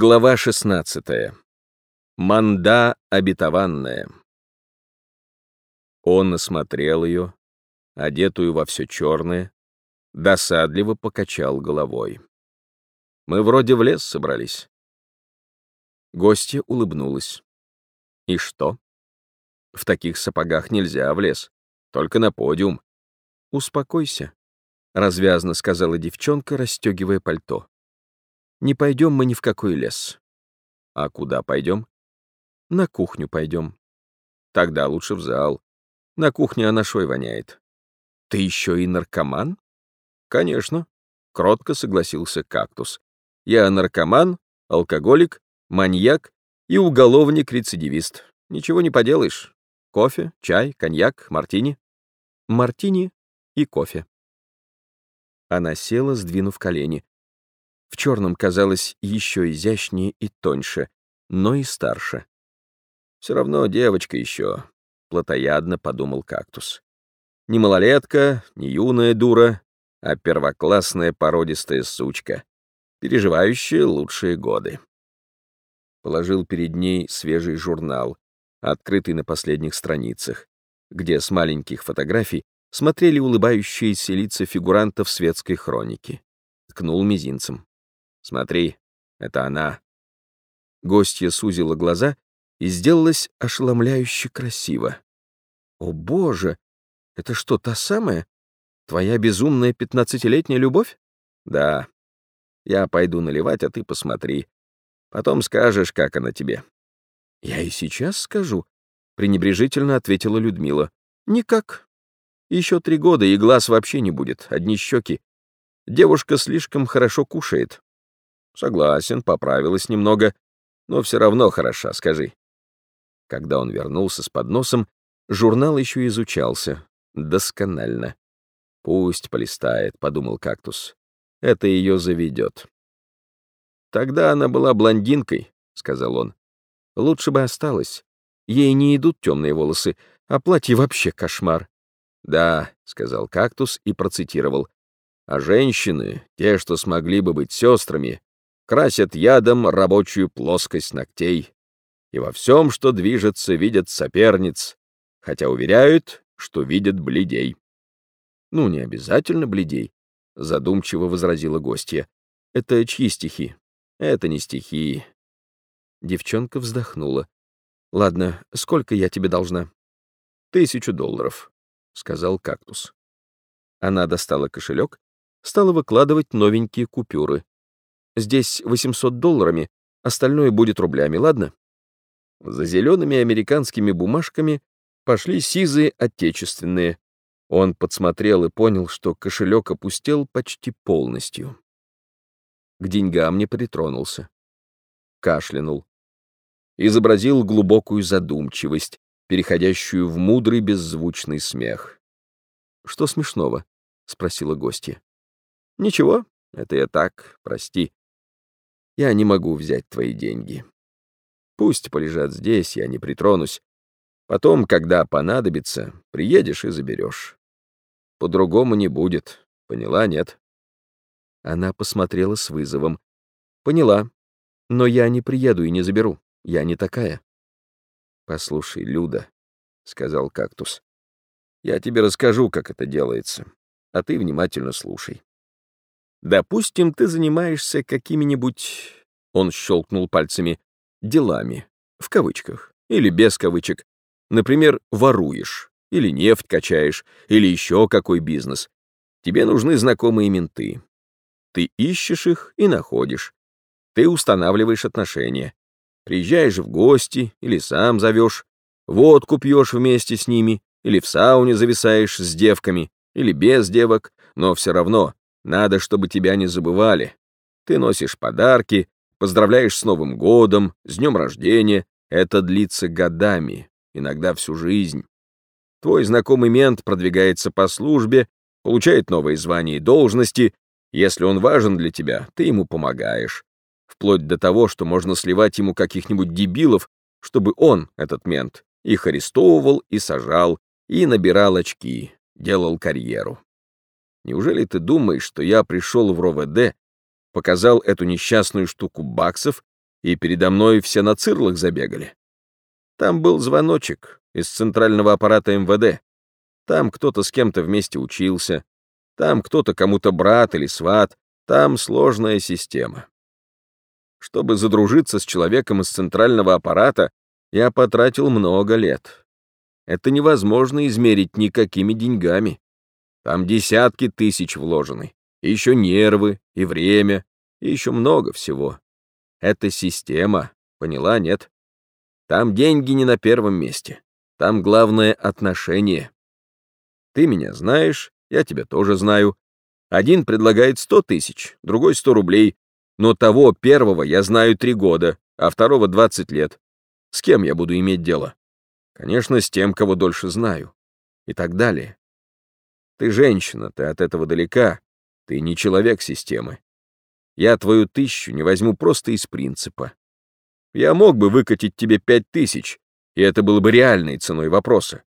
Глава 16. Манда обетованная. Он осмотрел ее, одетую во все черное, досадливо покачал головой. Мы вроде в лес собрались. Гостья улыбнулась. И что? В таких сапогах нельзя в лес, только на подиум. Успокойся, развязно сказала девчонка, расстегивая пальто. Не пойдем мы ни в какой лес. А куда пойдем? На кухню пойдем. Тогда лучше в зал. На кухне она шой воняет. Ты еще и наркоман? Конечно. Кротко согласился кактус. Я наркоман, алкоголик, маньяк и уголовник-рецидивист. Ничего не поделаешь. Кофе, чай, коньяк, мартини. Мартини и кофе. Она села, сдвинув колени. В черном казалось еще изящнее и тоньше, но и старше. Все равно девочка еще, плотоядно подумал кактус. Не малолетка, не юная дура, а первоклассная породистая сучка, переживающая лучшие годы. Положил перед ней свежий журнал, открытый на последних страницах, где с маленьких фотографий смотрели улыбающиеся лица фигурантов светской хроники. Ткнул мизинцем. Смотри, это она. Гостья сузила глаза и сделалась ошеломляюще красиво. О, боже! Это что, та самая? Твоя безумная пятнадцатилетняя любовь? Да. Я пойду наливать, а ты посмотри. Потом скажешь, как она тебе. Я и сейчас скажу, пренебрежительно ответила Людмила. Никак. Еще три года, и глаз вообще не будет, одни щеки. Девушка слишком хорошо кушает. Согласен, поправилась немного, но все равно хороша, скажи. Когда он вернулся с подносом, журнал еще изучался. Досконально. Пусть полистает, подумал кактус. Это ее заведет. Тогда она была блондинкой, сказал он. Лучше бы осталась. Ей не идут темные волосы, а платье вообще кошмар. Да, сказал кактус и процитировал. А женщины, те, что смогли бы быть сестрами, красят ядом рабочую плоскость ногтей и во всем, что движется, видят соперниц, хотя уверяют, что видят бледей. «Ну, не обязательно бледей», — задумчиво возразила гостья. «Это чьи стихи?» «Это не стихи». Девчонка вздохнула. «Ладно, сколько я тебе должна?» «Тысячу долларов», — сказал кактус. Она достала кошелек, стала выкладывать новенькие купюры. Здесь 800 долларами, остальное будет рублями, ладно? За зелеными американскими бумажками пошли сизые отечественные. Он подсмотрел и понял, что кошелек опустел почти полностью. К деньгам не притронулся. Кашлянул. Изобразил глубокую задумчивость, переходящую в мудрый беззвучный смех. «Что смешного?» — спросила гостья. «Ничего, это я так, прости. Я не могу взять твои деньги. Пусть полежат здесь, я не притронусь. Потом, когда понадобится, приедешь и заберешь. По-другому не будет. Поняла, нет?» Она посмотрела с вызовом. «Поняла. Но я не приеду и не заберу. Я не такая». «Послушай, Люда», — сказал кактус, — «я тебе расскажу, как это делается, а ты внимательно слушай. Допустим, ты занимаешься какими-нибудь, он щелкнул пальцами, делами, в кавычках, или без кавычек. Например, воруешь, или нефть качаешь, или еще какой бизнес. Тебе нужны знакомые менты. Ты ищешь их и находишь. Ты устанавливаешь отношения. Приезжаешь в гости или сам зовешь, водку пьешь вместе с ними, или в сауне зависаешь с девками, или без девок, но все равно надо, чтобы тебя не забывали. Ты носишь подарки, поздравляешь с Новым годом, с днем рождения. Это длится годами, иногда всю жизнь. Твой знакомый мент продвигается по службе, получает новые звания и должности. Если он важен для тебя, ты ему помогаешь. Вплоть до того, что можно сливать ему каких-нибудь дебилов, чтобы он, этот мент, их арестовывал и сажал, и набирал очки, делал карьеру. Неужели ты думаешь, что я пришел в РОВД, показал эту несчастную штуку баксов и передо мной все на цирлах забегали. Там был звоночек из центрального аппарата МВД. Там кто-то с кем-то вместе учился, там кто-то кому-то брат или сват, там сложная система. Чтобы задружиться с человеком из центрального аппарата, я потратил много лет. Это невозможно измерить никакими деньгами. Там десятки тысяч вложены. И еще нервы, и время, и еще много всего. Это система, поняла, нет? Там деньги не на первом месте. Там главное отношение. Ты меня знаешь, я тебя тоже знаю. Один предлагает сто тысяч, другой сто рублей, но того первого я знаю три года, а второго двадцать лет. С кем я буду иметь дело? Конечно, с тем, кого дольше знаю. И так далее. Ты женщина, ты от этого далека. Ты не человек системы. Я твою тысячу не возьму просто из принципа. Я мог бы выкатить тебе пять тысяч, и это было бы реальной ценой вопроса.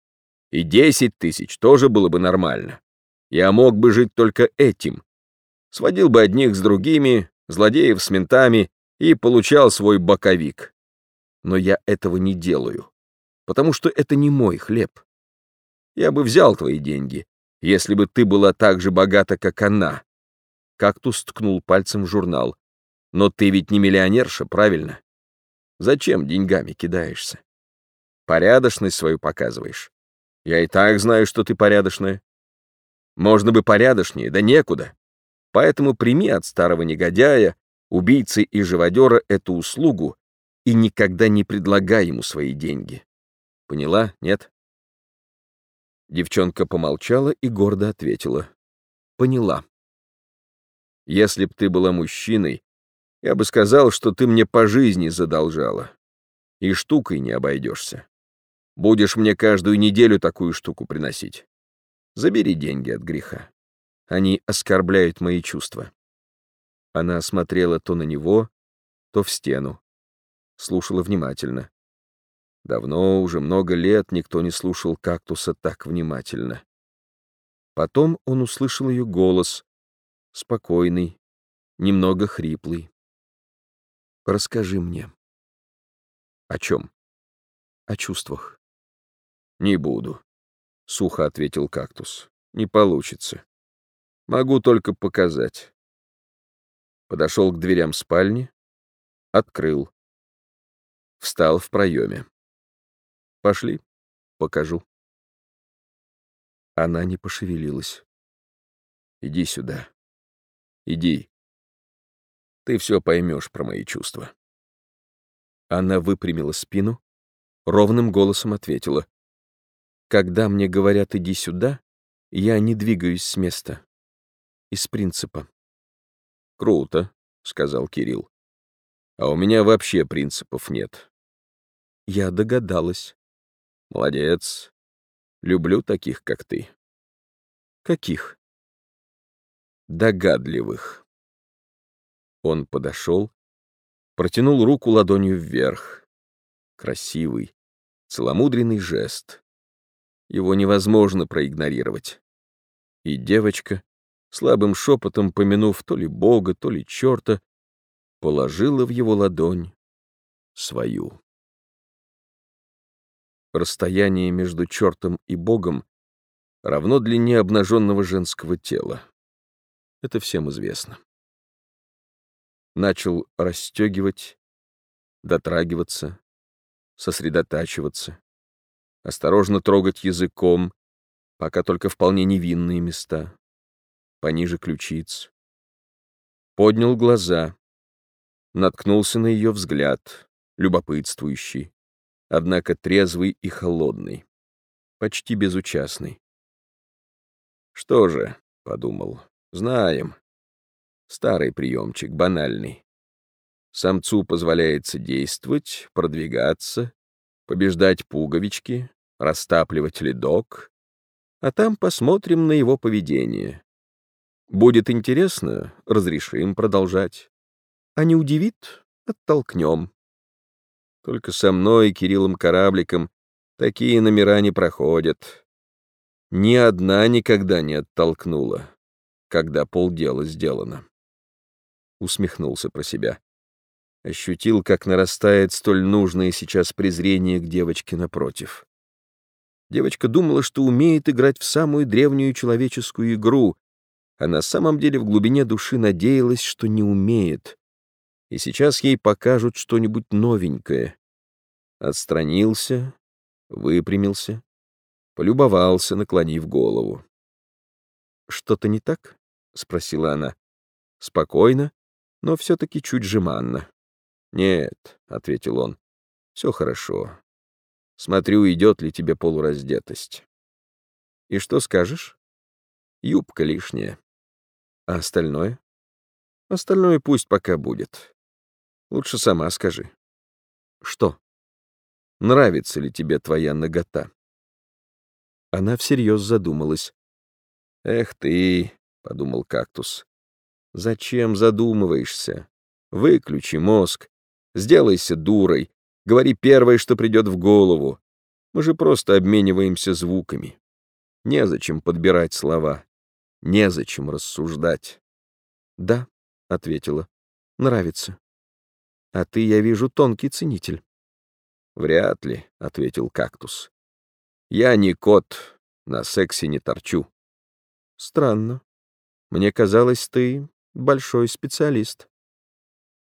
И десять тысяч тоже было бы нормально. Я мог бы жить только этим. Сводил бы одних с другими, злодеев с ментами и получал свой боковик. Но я этого не делаю, потому что это не мой хлеб. Я бы взял твои деньги, если бы ты была так же богата, как она, Кактус ткнул пальцем в журнал. «Но ты ведь не миллионерша, правильно? Зачем деньгами кидаешься? Порядочность свою показываешь. Я и так знаю, что ты порядочная. Можно бы порядочнее, да некуда. Поэтому прими от старого негодяя, убийцы и живодера эту услугу и никогда не предлагай ему свои деньги. Поняла, нет?» Девчонка помолчала и гордо ответила. «Поняла». Если б ты была мужчиной, я бы сказал, что ты мне по жизни задолжала. И штукой не обойдешься. Будешь мне каждую неделю такую штуку приносить. Забери деньги от греха. Они оскорбляют мои чувства. Она смотрела то на него, то в стену. Слушала внимательно. Давно, уже много лет, никто не слушал кактуса так внимательно. Потом он услышал ее голос, спокойный, немного хриплый. Расскажи мне. О чем? О чувствах. Не буду, сухо ответил кактус. Не получится. Могу только показать. Подошел к дверям спальни, открыл. Встал в проеме. Пошли, покажу. Она не пошевелилась. Иди сюда. Иди. Ты все поймешь про мои чувства. Она выпрямила спину, ровным голосом ответила. Когда мне говорят «иди сюда», я не двигаюсь с места. Из принципа. Круто, сказал Кирилл. А у меня вообще принципов нет. Я догадалась. Молодец. Люблю таких, как ты. Каких? догадливых. Он подошел, протянул руку ладонью вверх. Красивый, целомудренный жест. Его невозможно проигнорировать. И девочка, слабым шепотом помянув то ли Бога, то ли черта, положила в его ладонь свою. Расстояние между чертом и Богом равно длине обнаженного женского тела. Это всем известно. Начал расстегивать, дотрагиваться, сосредотачиваться, осторожно трогать языком, пока только вполне невинные места, пониже ключиц. Поднял глаза, наткнулся на ее взгляд, любопытствующий, однако трезвый и холодный, почти безучастный. «Что же», — подумал, Знаем. Старый приемчик, банальный. Самцу позволяется действовать, продвигаться, побеждать пуговички, растапливать ледок, а там посмотрим на его поведение. Будет интересно, разрешим продолжать. А не удивит — оттолкнем. Только со мной, Кириллом Корабликом, такие номера не проходят. Ни одна никогда не оттолкнула когда полдела сделано. Усмехнулся про себя. ощутил, как нарастает столь нужное сейчас презрение к девочке напротив. Девочка думала, что умеет играть в самую древнюю человеческую игру, а на самом деле в глубине души надеялась, что не умеет. И сейчас ей покажут что-нибудь новенькое. Отстранился, выпрямился, полюбовался, наклонив голову. «Что-то не так?» — спросила она. Спокойно, но все-таки чуть жеманно. «Нет», — ответил он, — «все хорошо. Смотрю, идет ли тебе полураздетость». «И что скажешь?» «Юбка лишняя. А остальное?» «Остальное пусть пока будет. Лучше сама скажи». «Что? Нравится ли тебе твоя нагота?» Она всерьез задумалась. «Эх ты», — подумал кактус, — «зачем задумываешься? Выключи мозг, сделайся дурой, говори первое, что придет в голову. Мы же просто обмениваемся звуками. Незачем подбирать слова, незачем рассуждать». «Да», — ответила, — «нравится. А ты, я вижу, тонкий ценитель». «Вряд ли», — ответил кактус. «Я не кот, на сексе не торчу». «Странно. Мне казалось, ты большой специалист».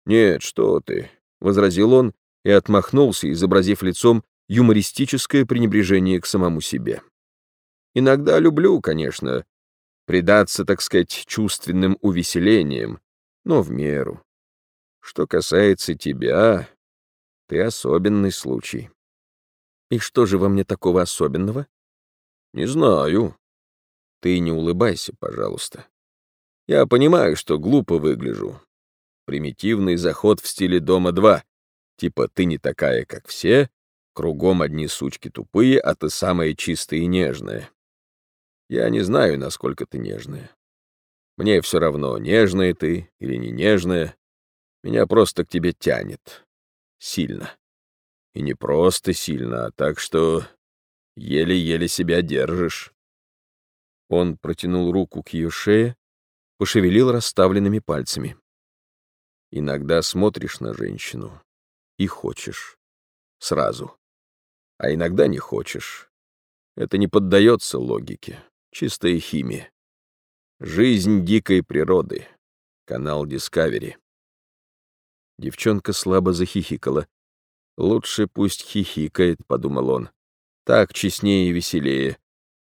«Нет, что ты», — возразил он и отмахнулся, изобразив лицом юмористическое пренебрежение к самому себе. «Иногда люблю, конечно, предаться, так сказать, чувственным увеселениям, но в меру. Что касается тебя, ты особенный случай». «И что же во мне такого особенного?» «Не знаю. Ты не улыбайся, пожалуйста. Я понимаю, что глупо выгляжу, Примитивный заход в стиле «Дома-2». Типа ты не такая, как все, кругом одни сучки тупые, а ты самая чистая и нежная. Я не знаю, насколько ты нежная. Мне все равно, нежная ты или не нежная. Меня просто к тебе тянет. Сильно. И не просто сильно, а так что еле-еле себя держишь. Он протянул руку к ее шее, пошевелил расставленными пальцами. Иногда смотришь на женщину и хочешь. Сразу. А иногда не хочешь. Это не поддается логике. Чистая химия. Жизнь дикой природы. Канал Discovery. Девчонка слабо захихикала. «Лучше пусть хихикает», — подумал он. «Так честнее и веселее.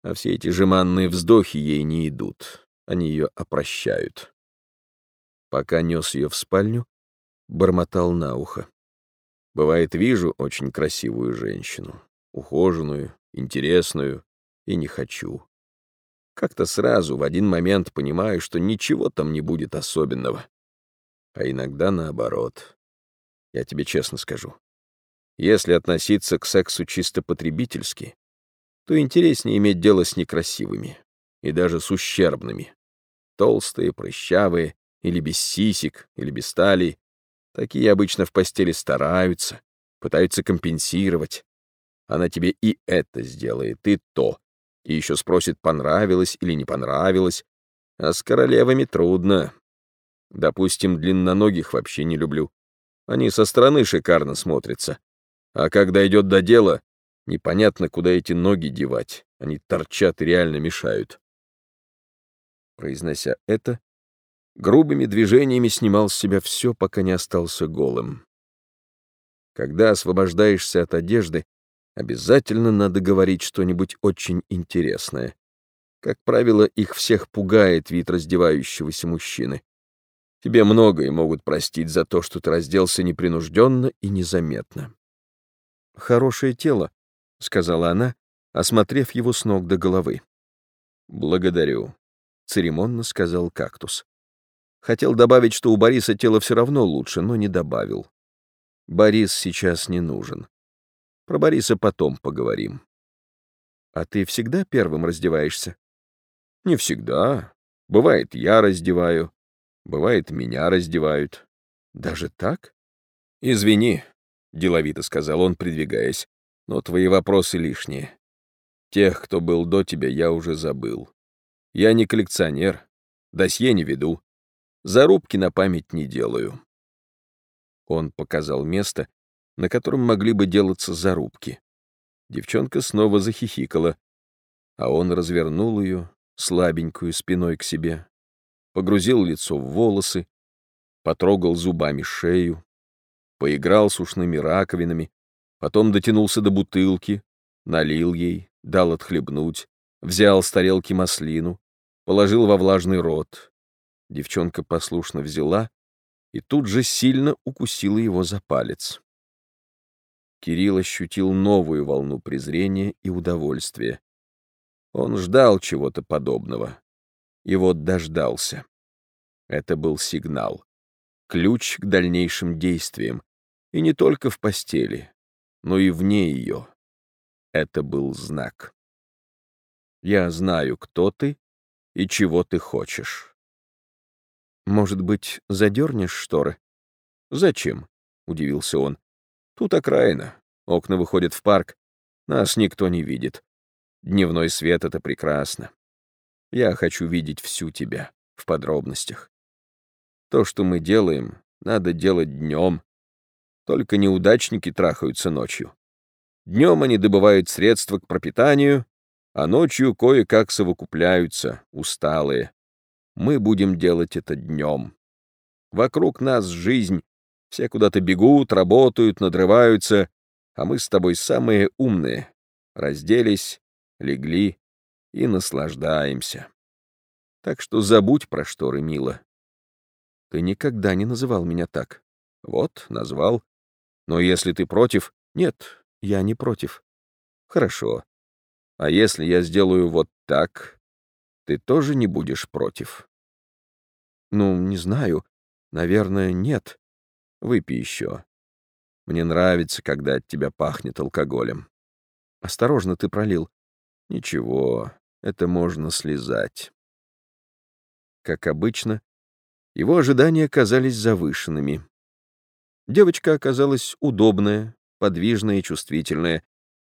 А все эти жеманные вздохи ей не идут. Они ее опрощают» пока нес ее в спальню, бормотал на ухо. Бывает, вижу очень красивую женщину, ухоженную, интересную, и не хочу. Как-то сразу, в один момент понимаю, что ничего там не будет особенного. А иногда наоборот. Я тебе честно скажу. Если относиться к сексу чисто потребительски, то интереснее иметь дело с некрасивыми и даже с ущербными. Толстые, прыщавые, или без сисек, или без талии. Такие обычно в постели стараются, пытаются компенсировать. Она тебе и это сделает, и то. И еще спросит, понравилось или не понравилось. А с королевами трудно. Допустим, длинноногих вообще не люблю. Они со стороны шикарно смотрятся. А когда идет до дела, непонятно, куда эти ноги девать. Они торчат и реально мешают. Произнося это, грубыми движениями снимал с себя все, пока не остался голым. Когда освобождаешься от одежды, обязательно надо говорить что-нибудь очень интересное. Как правило, их всех пугает вид раздевающегося мужчины. Тебе многое могут простить за то, что ты разделся непринужденно и незаметно. «Хорошее тело», — сказала она, осмотрев его с ног до головы. «Благодарю», — церемонно сказал кактус. Хотел добавить, что у Бориса тело все равно лучше, но не добавил. Борис сейчас не нужен. Про Бориса потом поговорим. А ты всегда первым раздеваешься? Не всегда. Бывает, я раздеваю. Бывает, меня раздевают. Даже так? Извини, — деловито сказал он, придвигаясь, — но твои вопросы лишние. Тех, кто был до тебя, я уже забыл. Я не коллекционер, досье не веду. Зарубки на память не делаю. Он показал место, на котором могли бы делаться зарубки. Девчонка снова захихикала, а он развернул ее, слабенькую, спиной к себе, погрузил лицо в волосы, потрогал зубами шею, поиграл с ушными раковинами, потом дотянулся до бутылки, налил ей, дал отхлебнуть, взял с тарелки маслину, положил во влажный рот. Девчонка послушно взяла и тут же сильно укусила его за палец. Кирилл ощутил новую волну презрения и удовольствия. Он ждал чего-то подобного. И вот дождался. Это был сигнал. Ключ к дальнейшим действиям. И не только в постели, но и вне ее. Это был знак. Я знаю, кто ты и чего ты хочешь. Может быть, задернешь шторы? Зачем? — удивился он. Тут окраина. Окна выходят в парк. Нас никто не видит. Дневной свет — это прекрасно. Я хочу видеть всю тебя в подробностях. То, что мы делаем, надо делать днем. Только неудачники трахаются ночью. Днем они добывают средства к пропитанию, а ночью кое-как совокупляются, усталые. Мы будем делать это днем. Вокруг нас жизнь, все куда-то бегут, работают, надрываются, а мы с тобой самые умные. Разделись, легли и наслаждаемся. Так что забудь про шторы, мила. Ты никогда не называл меня так. Вот, назвал. Но если ты против... Нет, я не против. Хорошо. А если я сделаю вот так, ты тоже не будешь против? Ну, не знаю. Наверное, нет. Выпей еще. Мне нравится, когда от тебя пахнет алкоголем. Осторожно, ты пролил. Ничего, это можно слезать. Как обычно, его ожидания казались завышенными. Девочка оказалась удобная, подвижная и чувствительная,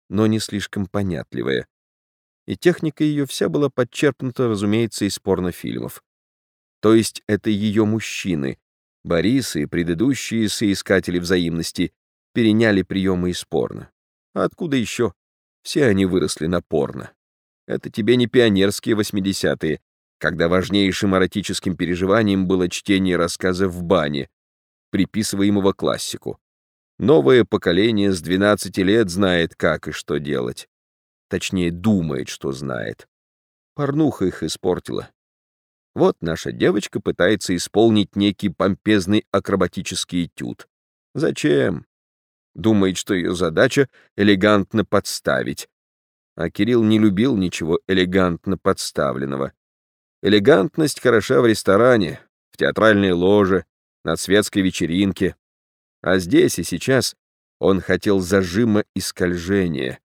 но не слишком понятливая. И техника ее вся была подчерпнута, разумеется, из порнофильмов. То есть это ее мужчины, Борис и предыдущие соискатели взаимности, переняли приемы из порно. А откуда еще? Все они выросли на порно. Это тебе не пионерские 80-е, когда важнейшим эротическим переживанием было чтение рассказа в бане, приписываемого классику. Новое поколение с 12 лет знает, как и что делать. Точнее, думает, что знает. Порнуха их испортила. Вот наша девочка пытается исполнить некий помпезный акробатический этюд. Зачем? Думает, что ее задача — элегантно подставить. А Кирилл не любил ничего элегантно подставленного. Элегантность хороша в ресторане, в театральной ложе, на светской вечеринке. А здесь и сейчас он хотел зажима и скольжения,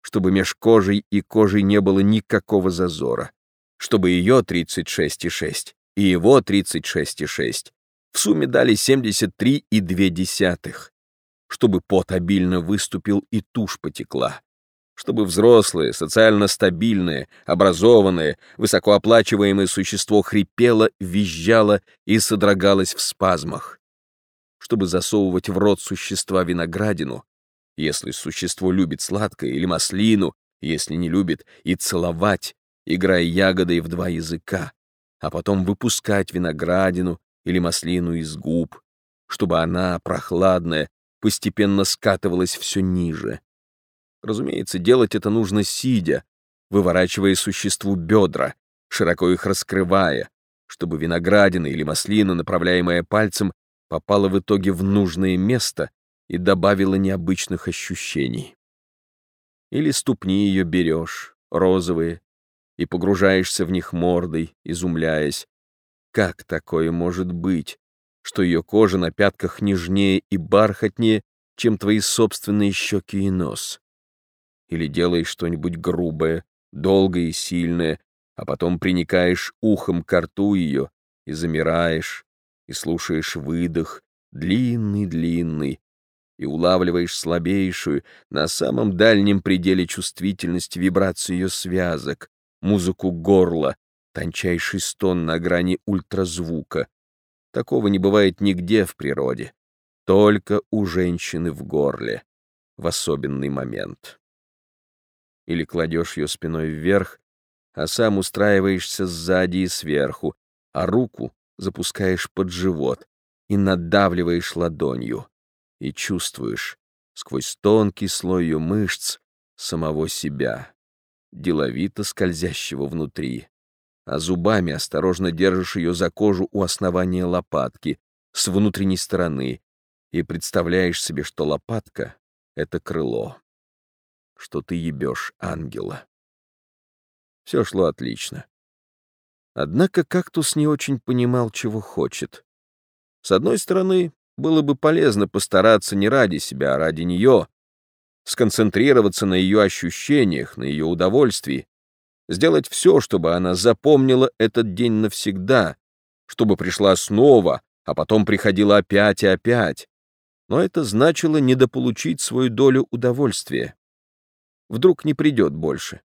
чтобы меж кожей и кожей не было никакого зазора, чтобы ее 36,6 и его 36,6 в сумме дали 73,2 чтобы пот обильно выступил и тушь потекла, чтобы взрослое, социально стабильное, образованное, высокооплачиваемое существо хрипело, визжало и содрогалось в спазмах, чтобы засовывать в рот существа виноградину, если существо любит сладкое, или маслину, если не любит, и целовать, играя ягодой в два языка, а потом выпускать виноградину или маслину из губ, чтобы она, прохладная, постепенно скатывалась все ниже. Разумеется, делать это нужно сидя, выворачивая существу бедра, широко их раскрывая, чтобы виноградина или маслина, направляемая пальцем, попала в итоге в нужное место и добавила необычных ощущений. Или ступни ее берешь, розовые, и погружаешься в них мордой, изумляясь. Как такое может быть? что ее кожа на пятках нежнее и бархатнее, чем твои собственные щеки и нос. Или делаешь что-нибудь грубое, долгое и сильное, а потом приникаешь ухом к рту ее и замираешь, и слушаешь выдох, длинный-длинный, и улавливаешь слабейшую, на самом дальнем пределе чувствительности вибрацию ее связок, музыку горла, тончайший стон на грани ультразвука, Такого не бывает нигде в природе. только у женщины в горле в особенный момент. Или кладешь ее спиной вверх, а сам устраиваешься сзади и сверху, а руку запускаешь под живот и надавливаешь ладонью, и чувствуешь сквозь тонкий слой ее мышц самого себя, деловито скользящего внутри, а зубами осторожно держишь ее за кожу у основания лопатки, с внутренней стороны, и представляешь себе, что лопатка — это крыло, что ты ебешь ангела. Все шло отлично. Однако кактус не очень понимал, чего хочет. С одной стороны, было бы полезно постараться не ради себя, а ради нее, сконцентрироваться на ее ощущениях, на ее удовольствии, сделать все, чтобы она запомнила этот день навсегда, чтобы пришла снова, а потом приходила опять и опять. Но это значило недополучить свою долю удовольствия. Вдруг не придет больше.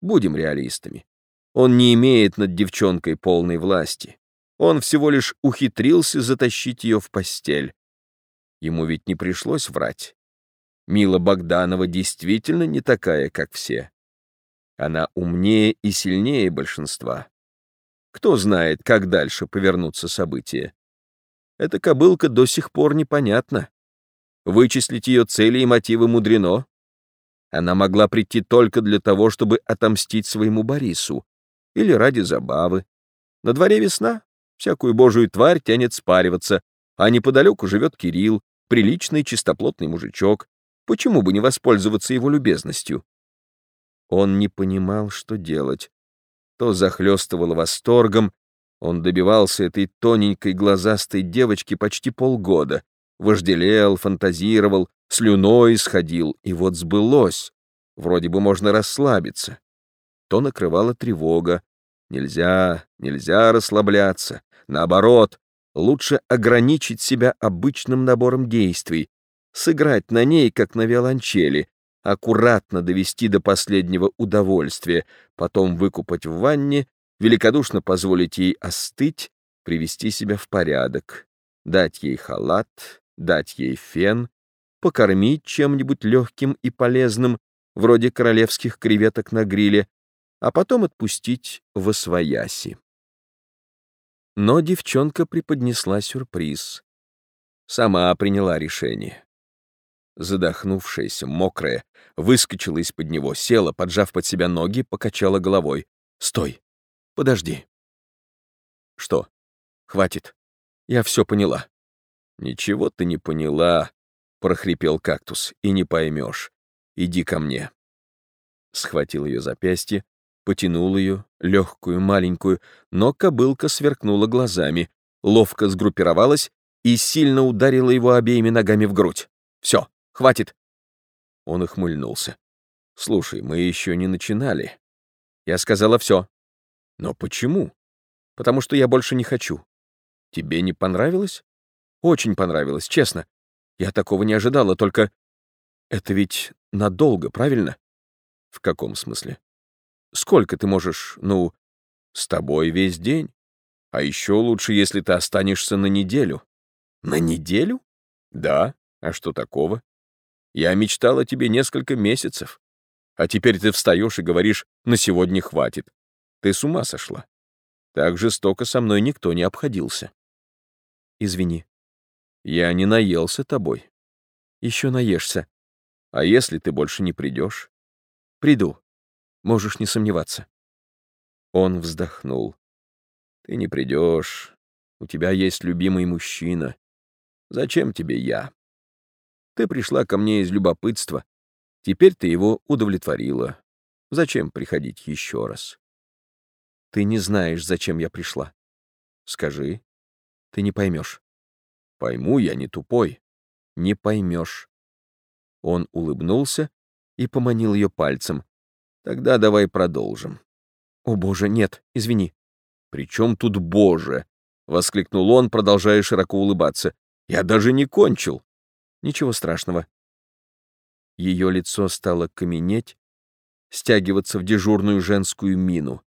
Будем реалистами. Он не имеет над девчонкой полной власти. Он всего лишь ухитрился затащить ее в постель. Ему ведь не пришлось врать. Мила Богданова действительно не такая, как все. Она умнее и сильнее большинства. Кто знает, как дальше повернутся события. Эта кобылка до сих пор непонятна. Вычислить ее цели и мотивы мудрено. Она могла прийти только для того, чтобы отомстить своему Борису. Или ради забавы. На дворе весна, всякую божию тварь тянет спариваться, а неподалеку живет Кирилл, приличный чистоплотный мужичок. Почему бы не воспользоваться его любезностью? Он не понимал, что делать. То захлестывало восторгом, он добивался этой тоненькой глазастой девочки почти полгода, вожделел, фантазировал, слюной сходил, и вот сбылось. Вроде бы можно расслабиться. То накрывала тревога. Нельзя, нельзя расслабляться. Наоборот, лучше ограничить себя обычным набором действий, сыграть на ней, как на виолончели, аккуратно довести до последнего удовольствия, потом выкупать в ванне, великодушно позволить ей остыть, привести себя в порядок, дать ей халат, дать ей фен, покормить чем-нибудь легким и полезным, вроде королевских креветок на гриле, а потом отпустить в освояси. Но девчонка преподнесла сюрприз. Сама приняла решение. Задохнувшаяся, мокрая, выскочила из-под него, села, поджав под себя ноги, покачала головой. «Стой! Подожди!» «Что? Хватит. Я все поняла». «Ничего ты не поняла», — прохрипел кактус, — «и не поймешь. Иди ко мне». Схватил ее запястье, потянул ее, легкую, маленькую, но кобылка сверкнула глазами, ловко сгруппировалась и сильно ударила его обеими ногами в грудь. «Все, хватит!» Он ухмыльнулся. «Слушай, мы еще не начинали». Я сказала «все». «Но почему?» «Потому что я больше не хочу». «Тебе не понравилось?» «Очень понравилось, честно. Я такого не ожидала, только... Это ведь надолго, правильно?» «В каком смысле?» Сколько ты можешь, ну, с тобой весь день? А еще лучше, если ты останешься на неделю. На неделю? Да. А что такого? Я мечтал о тебе несколько месяцев. А теперь ты встаешь и говоришь, на сегодня хватит. Ты с ума сошла. Так жестоко со мной никто не обходился. Извини. Я не наелся тобой. Еще наешься. А если ты больше не придешь? Приду. Можешь не сомневаться. Он вздохнул. Ты не придешь. У тебя есть любимый мужчина. Зачем тебе я? Ты пришла ко мне из любопытства. Теперь ты его удовлетворила. Зачем приходить еще раз? Ты не знаешь, зачем я пришла. Скажи. Ты не поймешь. Пойму, я не тупой. Не поймешь. Он улыбнулся и поманил ее пальцем, Тогда давай продолжим. О, боже, нет, извини. При чем тут боже? Воскликнул он, продолжая широко улыбаться. Я даже не кончил. Ничего страшного. Ее лицо стало каменеть, стягиваться в дежурную женскую мину.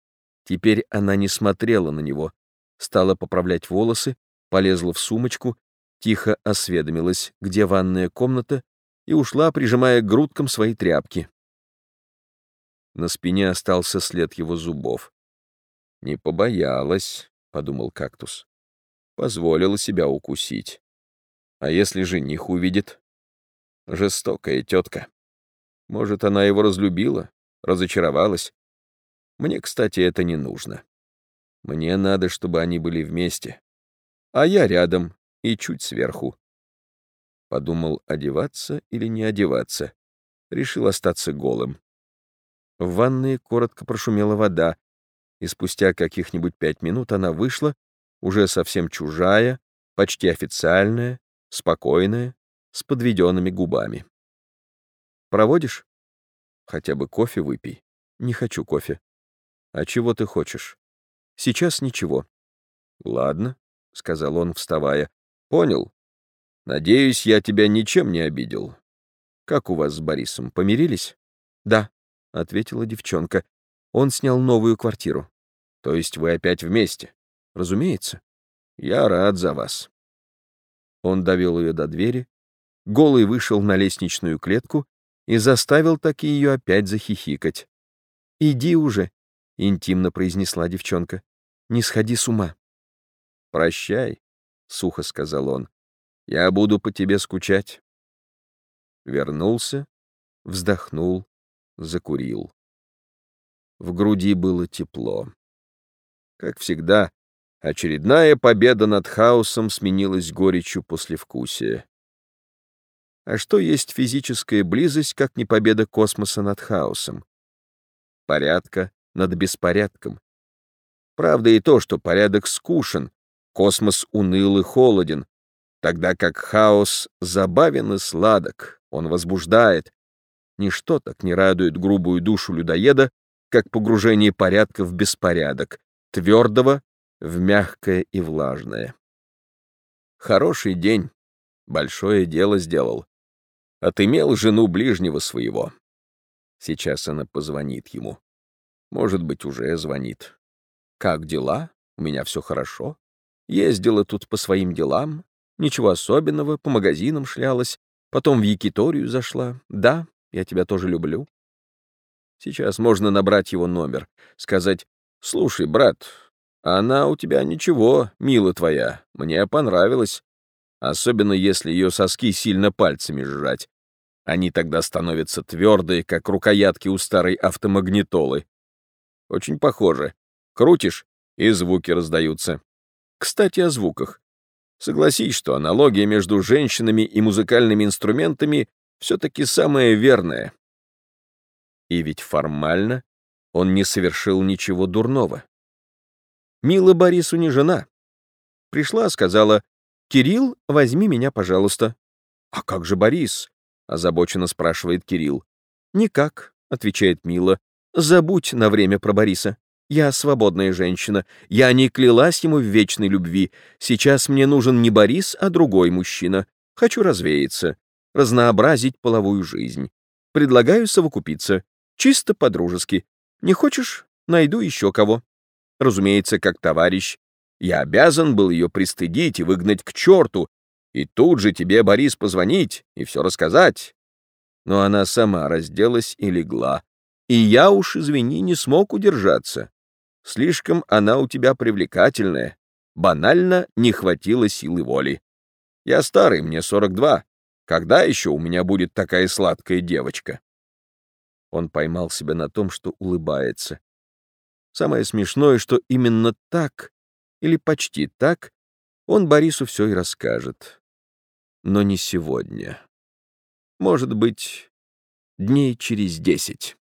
Теперь она не смотрела на него, стала поправлять волосы, полезла в сумочку тихо осведомилась, где ванная комната, и ушла, прижимая к грудкам свои тряпки. На спине остался след его зубов. «Не побоялась», — подумал кактус. «Позволила себя укусить. А если жених увидит? Жестокая тетка. Может, она его разлюбила, разочаровалась? Мне, кстати, это не нужно. Мне надо, чтобы они были вместе. А я рядом и чуть сверху. Подумал, одеваться или не одеваться. Решил остаться голым. В ванной коротко прошумела вода, и спустя каких-нибудь пять минут она вышла, уже совсем чужая, почти официальная, спокойная, с подведенными губами. «Проводишь? Хотя бы кофе выпей. Не хочу кофе. А чего ты хочешь? Сейчас ничего». «Ладно», — сказал он, вставая. «Понял. Надеюсь, я тебя ничем не обидел. Как у вас с Борисом, помирились?» «Да», — ответила девчонка. «Он снял новую квартиру». «То есть вы опять вместе?» «Разумеется. Я рад за вас». Он довел ее до двери, голый вышел на лестничную клетку и заставил таки ее опять захихикать. «Иди уже», — интимно произнесла девчонка. «Не сходи с ума». «Прощай», — сухо сказал он. «Я буду по тебе скучать». Вернулся, вздохнул, закурил. В груди было тепло. Как всегда, Очередная победа над хаосом сменилась горечью послевкусия. А что есть физическая близость, как не победа космоса над хаосом? Порядка над беспорядком. Правда и то, что порядок скушен, космос уныл и холоден, тогда как хаос забавен и сладок, он возбуждает. Ничто так не радует грубую душу людоеда, как погружение порядка в беспорядок, твердого в мягкое и влажное. Хороший день, большое дело сделал. Отымел жену ближнего своего. Сейчас она позвонит ему. Может быть, уже звонит. Как дела? У меня все хорошо. Ездила тут по своим делам. Ничего особенного, по магазинам шлялась. Потом в Якиторию зашла. Да, я тебя тоже люблю. Сейчас можно набрать его номер, сказать, «Слушай, брат, она у тебя ничего, мила твоя, мне понравилась. Особенно если ее соски сильно пальцами сжать. Они тогда становятся твердые, как рукоятки у старой автомагнитолы. Очень похоже. Крутишь, и звуки раздаются. Кстати, о звуках. Согласись, что аналогия между женщинами и музыкальными инструментами все-таки самая верная. И ведь формально он не совершил ничего дурного. Мила Борису не жена. Пришла, сказала, «Кирилл, возьми меня, пожалуйста». «А как же Борис?» — озабоченно спрашивает Кирилл. «Никак», — отвечает Мила. «Забудь на время про Бориса. Я свободная женщина. Я не клялась ему в вечной любви. Сейчас мне нужен не Борис, а другой мужчина. Хочу развеяться, разнообразить половую жизнь. Предлагаю совокупиться. Чисто по-дружески. Не хочешь? Найду еще кого» разумеется, как товарищ, я обязан был ее пристыдить и выгнать к черту, и тут же тебе, Борис, позвонить и все рассказать. Но она сама разделась и легла, и я уж, извини, не смог удержаться. Слишком она у тебя привлекательная, банально не хватило силы воли. Я старый, мне 42. Когда еще у меня будет такая сладкая девочка? Он поймал себя на том, что улыбается. Самое смешное, что именно так, или почти так, он Борису все и расскажет. Но не сегодня. Может быть, дней через десять.